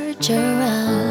charge around.